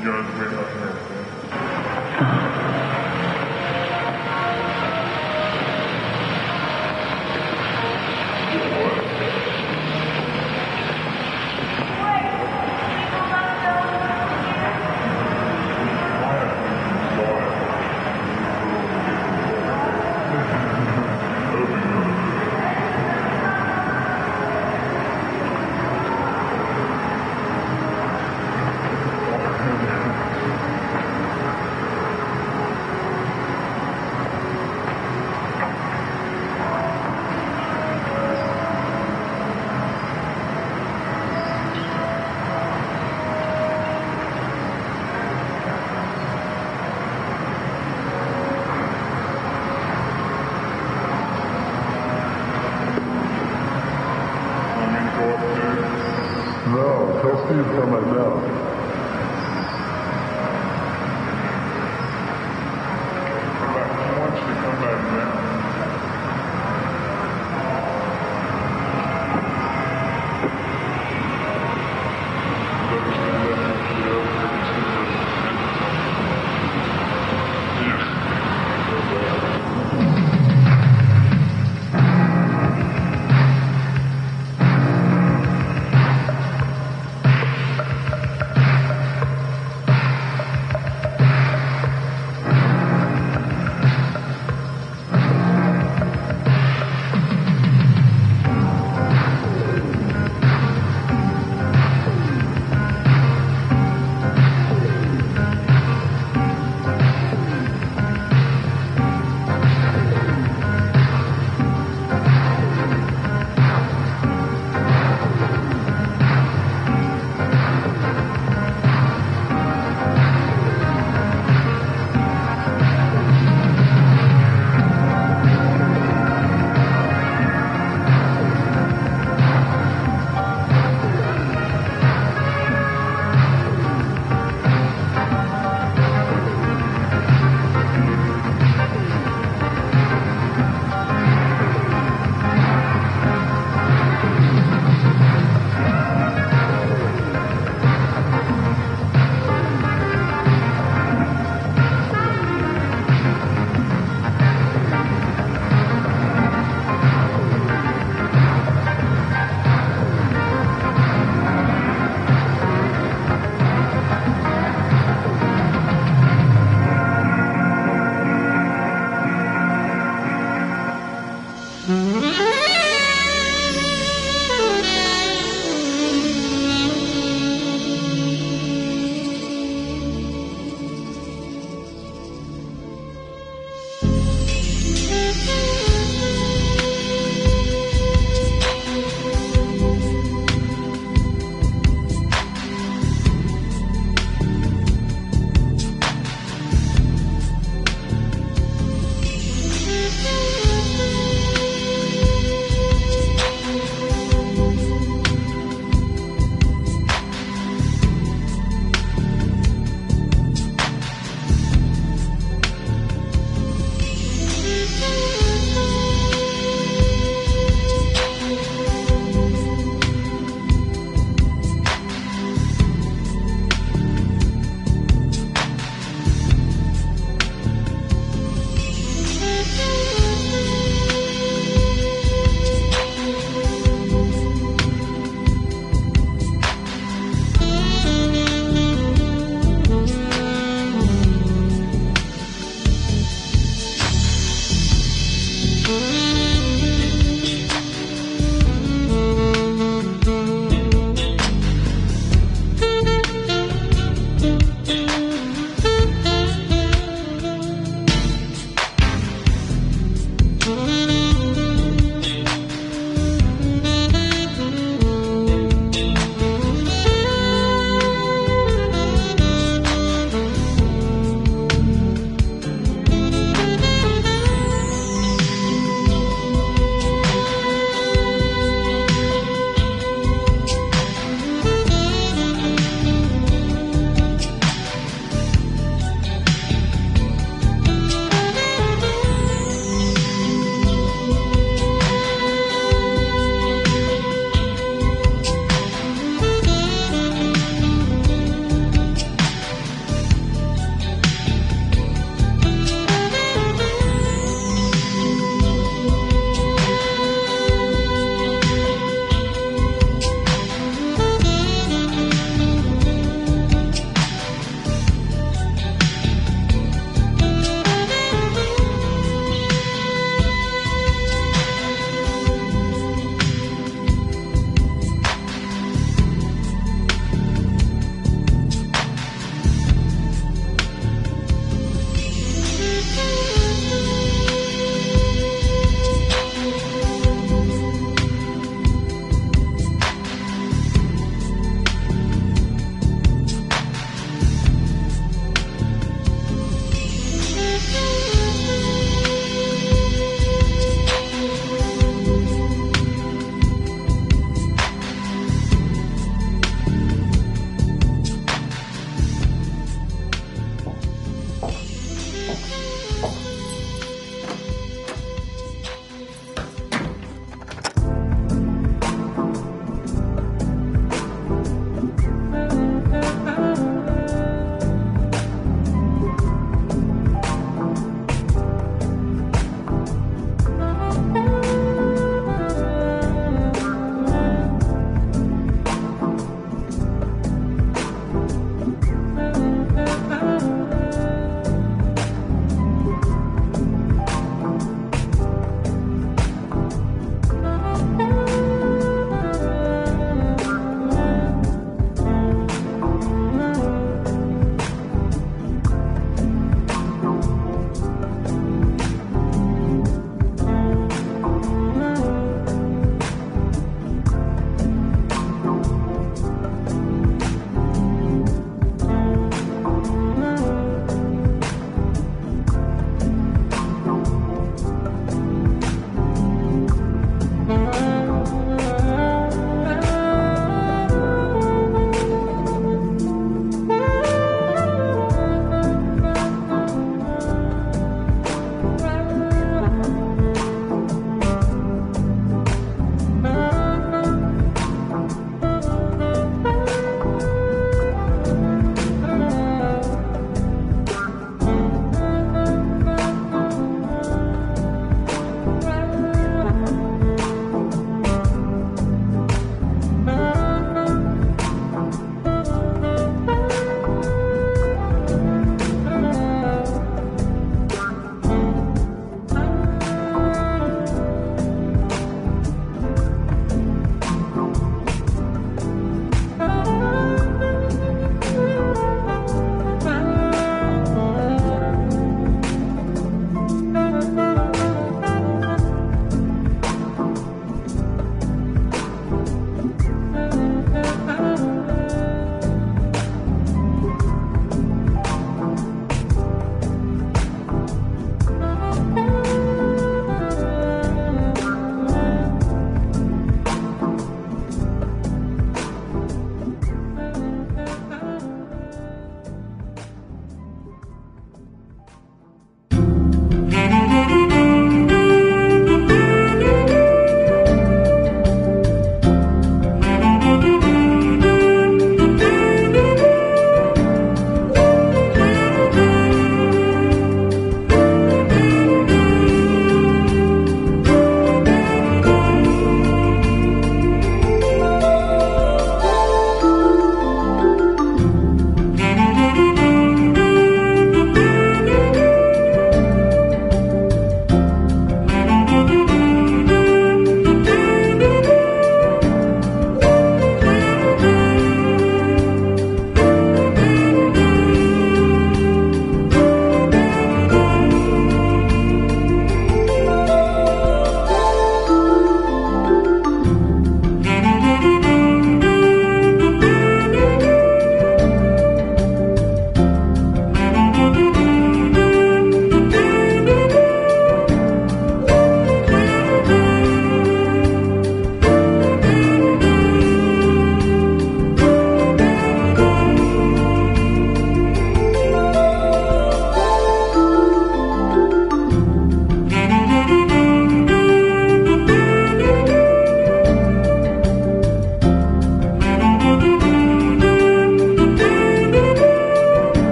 You're with of